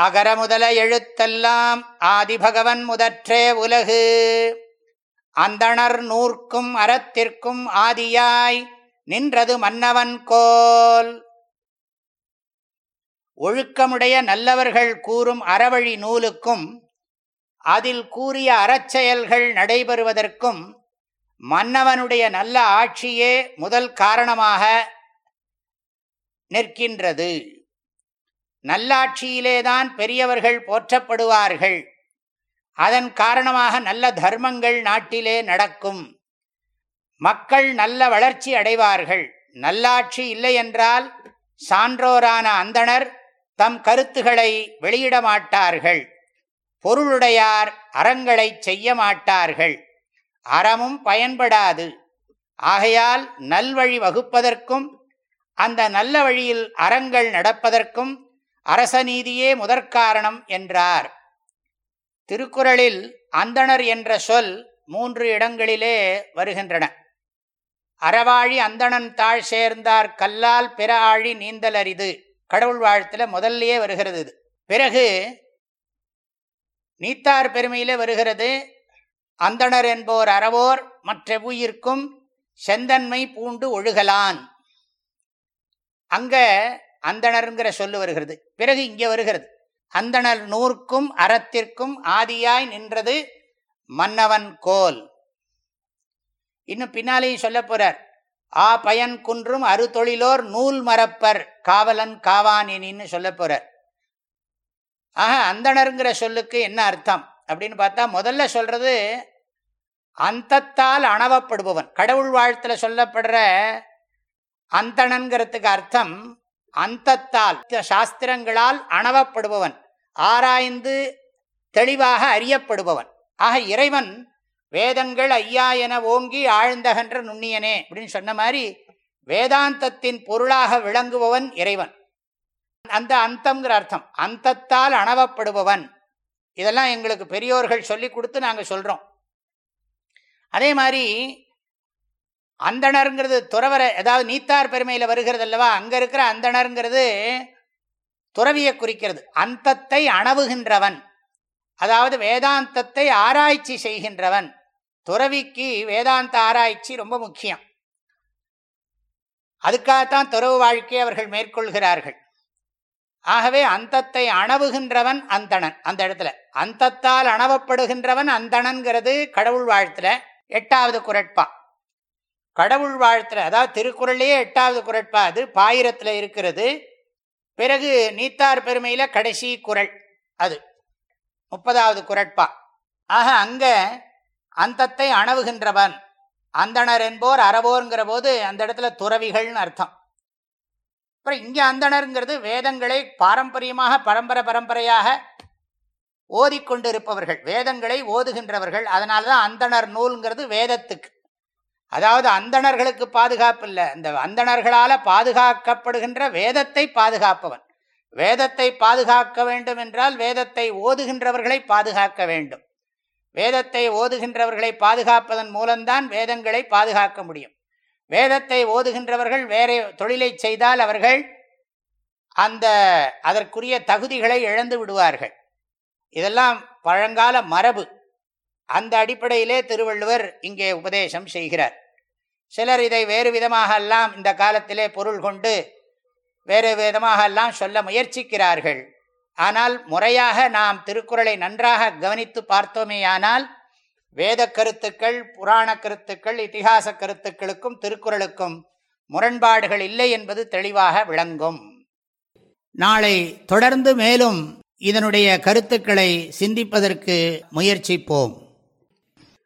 அகர முதல எழுத்தெல்லாம் ஆதிபகவன் முதற்றே உலகு. அந்தணர் நூற்கும் அறத்திற்கும் ஆதியாய் நின்றது மன்னவன் கோல். ஒழுக்கமுடைய நல்லவர்கள் கூறும் அறவழி நூலுக்கும் அதில் கூறிய அறச்செயல்கள் நடைபெறுவதற்கும் மன்னவனுடைய நல்ல ஆட்சியே முதல் காரணமாக நிற்கின்றது. நல்லாட்சியிலேதான் பெரியவர்கள் போற்றப்படுவார்கள். அதன் காரணமாக நல்ல தர்மங்கள் நாட்டிலே நடக்கும். மக்கள் நல்ல வளர்ச்சி அடைவார்கள். நல்லாட்சி இல்லை என்றால் சான்றோரான அந்தணர் தம் கருத்துகளை வெளியிட மாட்டார்கள். பொருளுடையார் அறங்களை செய்ய மாட்டார்கள். அறமும் பயன்படாது. ஆகையால் நல்வழி வகுப்பதற்கும் அந்த நல்ல வழியில் அறங்கள் நடப்பதற்கும் அரசநீதியே முதற்காரணம் என்றார். திருக்குறளில் அந்தணர் என்ற சொல் மூன்று இடங்களிலே வருகின்றன. அறவாழி அந்தணன் தாழ் சேர்ந்தார் கல்லால் பிற ஆழி நீந்தல் அரிது கடவுள் வாழ்த்துல முதல்லையே வருகிறது இது. பிறகு நீத்தார் பெருமையிலே வருகிறது. அந்தணர் என்போர் அறவோர் மற்ற உயிர்க்கும் செந்தன்மை பூண்டு ஒழுகலான். அங்க அந்தணர்ங்கிற சொல்லு வருகிறது. பிறகு இங்கே வருகிறது. அந்தணர் நூற்கும் அறத்திற்கும் ஆதியாய் நின்றது மன்னவன் கோல். இன்னும் பின்னாலேயும் சொல்ல போறார். ஆ பயன் குன்றும் அறுதொழிலோர் நூல் மரப்பர் காவலன் காவானின்னு சொல்ல போறார். ஆக அந்தணருங்கிற சொல்லுக்கு என்ன அர்த்தம்? அப்படின்னு பார்த்தா முதல்ல சொல்றது அந்தத்தால் அணவப்படுபவன். கடவுள் வாழ்த்துல சொல்லப்படுற அந்தணன்கிறதுக்கு அர்த்தம் அந்தத்தால் சாஸ்திரங்களால் அணவப்படுபவன் ஆராய்ந்து தெளிவாக அறியப்படுபவன். ஆக இறைவன் வேதங்கள் ஐயா என ஓங்கி ஆழ்ந்தகன்ற நுண்ணியனே அப்படின்னு சொன்ன மாதிரி வேதாந்தத்தின் பொருளாக விளங்குபவன் இறைவன். அந்த அந்தம்ங்கிற அர்த்தம் அந்தத்தால் அணவப்படுபவன். இதெல்லாம் எங்களுக்கு பெரியோர்கள் சொல்லி கொடுத்து நாங்கள் சொல்கிறோம் அதே மாதிரி அந்தணருங்கிறது துறவரை ஏதாவது நீத்தார் பெருமையில் வருகிறது அல்லவா? அங்கே இருக்கிற அந்தணருங்கிறது துறவியை குறிக்கிறது. அந்தத்தை அணவுகின்றவன். அதாவது வேதாந்தத்தை ஆராய்ச்சி செய்கின்றவன். துறவிக்கு வேதாந்த ஆராய்ச்சி ரொம்ப முக்கியம். அதுக்காகத்தான் துறவு வாழ்க்கையை அவர்கள் மேற்கொள்கிறார்கள். ஆகவே அந்தத்தை அணவுகின்றவன் அந்தணன் அந்த இடத்துல. அந்தத்தால் அணவப்படுகின்றவன் அந்தணன்கிறது கடவுள் வாழ்த்துல எட்டாவது குரட்பான் கடவுள் வாழ்த்துல அதாவது திருக்குறள்லேயே எட்டாவது குரட்பா அது பாயிரத்தில் இருக்கிறது. பிறகு நீத்தார் பெருமையில் கடைசி குரல் அது முப்பதாவது குரட்பா ஆக அங்கே அந்தத்தை அணவுகின்றவன் அந்தணர் என்போர் அறவோருங்கிற போது அந்த இடத்துல துறவிகள்னு அர்த்தம். அப்புறம் இங்கே அந்தணருங்கிறது வேதங்களை பாரம்பரியமாக பரம்பரை பரம்பரையாக ஓதிக்கொண்டிருப்பவர்கள் வேதங்களை ஓதுகின்றவர்கள். அதனால தான் அந்தணர் நூல்ங்கிறது வேதத்துக்கு. அதாவது அந்தணர்களுக்கு பாதுகாப்பு இல்லை. இந்த அந்தணர்களால் பாதுகாக்கப்படுகின்ற வேதத்தை பாதுகாப்பவன். வேதத்தை பாதுகாக்க வேண்டும் என்றால் வேதத்தை ஓதுகின்றவர்களை பாதுகாக்க வேண்டும். வேதத்தை ஓதுகின்றவர்களை பாதுகாப்பதன் மூலம்தான் வேதங்களை பாதுகாக்க முடியும். வேதத்தை ஓதுகின்றவர்கள் வேற தொழிலை செய்தால் அவர்கள் அந்த அதற்குரிய தகுதிகளை இழந்து விடுவார்கள். இதெல்லாம் பழங்கால மரபு. அந்த அடிப்படையிலே திருவள்ளுவர் இங்கே உபதேசம் செய்கிறார். சிலர் இதை வேறு விதமாக எல்லாம் இந்த காலத்திலே பொருள் கொண்டு வேறு விதமாக எல்லாம் சொல்ல முயற்சிக்கிறார்கள். ஆனால் முறையாக நாம் திருக்குறளை நன்றாக கவனித்து பார்த்தோமேயானால் வேத கருத்துக்கள் புராண கருத்துக்கள் இத்திகாச கருத்துக்களுக்கும் திருக்குறளுக்கும் முரண்பாடுகள் இல்லை என்பது தெளிவாக விளங்கும். நாளை தொடர்ந்து மேலும் இதனுடைய கருத்துக்களை சிந்திப்பதற்கு முயற்சிப்போம்.